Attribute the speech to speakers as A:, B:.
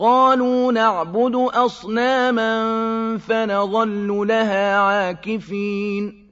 A: قالوا نعبد أصناما فنظل لها عاكفين.